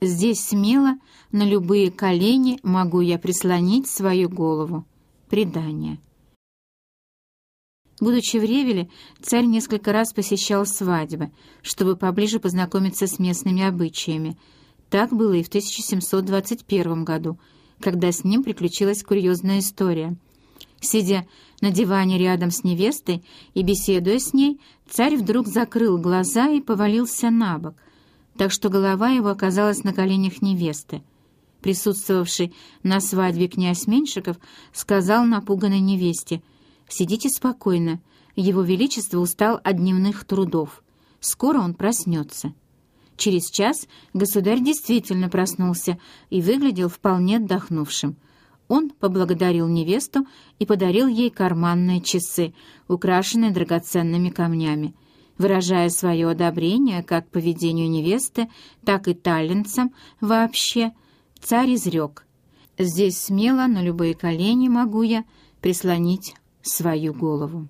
Здесь смело на любые колени могу я прислонить свою голову. Предание. Будучи в Ревеле, царь несколько раз посещал свадьбы, чтобы поближе познакомиться с местными обычаями. Так было и в 1721 году, когда с ним приключилась курьезная история. Сидя на диване рядом с невестой и беседуя с ней, царь вдруг закрыл глаза и повалился на бок, так что голова его оказалась на коленях невесты. Присутствовавший на свадьбе князь Меньшиков сказал напуганной невесте — Сидите спокойно. Его Величество устал от дневных трудов. Скоро он проснется». Через час государь действительно проснулся и выглядел вполне отдохнувшим. Он поблагодарил невесту и подарил ей карманные часы, украшенные драгоценными камнями. Выражая свое одобрение как поведению невесты, так и талентцам вообще, царь изрек. «Здесь смело на любые колени могу я прислонить свою голову.